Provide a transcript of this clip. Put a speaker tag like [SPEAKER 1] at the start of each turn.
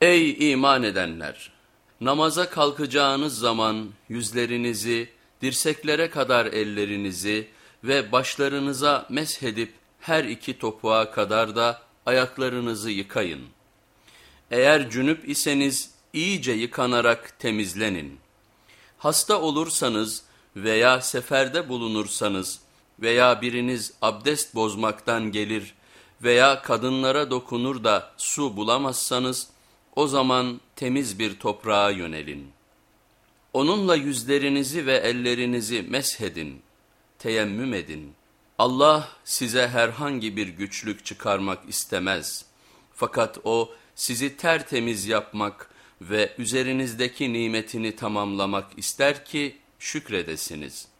[SPEAKER 1] Ey iman edenler! Namaza kalkacağınız zaman yüzlerinizi, dirseklere kadar ellerinizi ve başlarınıza meshedip her iki topuğa kadar da ayaklarınızı yıkayın. Eğer cünüp iseniz iyice yıkanarak temizlenin. Hasta olursanız veya seferde bulunursanız veya biriniz abdest bozmaktan gelir veya kadınlara dokunur da su bulamazsanız o zaman temiz bir toprağa yönelin. Onunla yüzlerinizi ve ellerinizi meshedin, teyemmüm edin. Allah size herhangi bir güçlük çıkarmak istemez. Fakat o sizi tertemiz yapmak ve üzerinizdeki nimetini tamamlamak ister ki şükredesiniz.''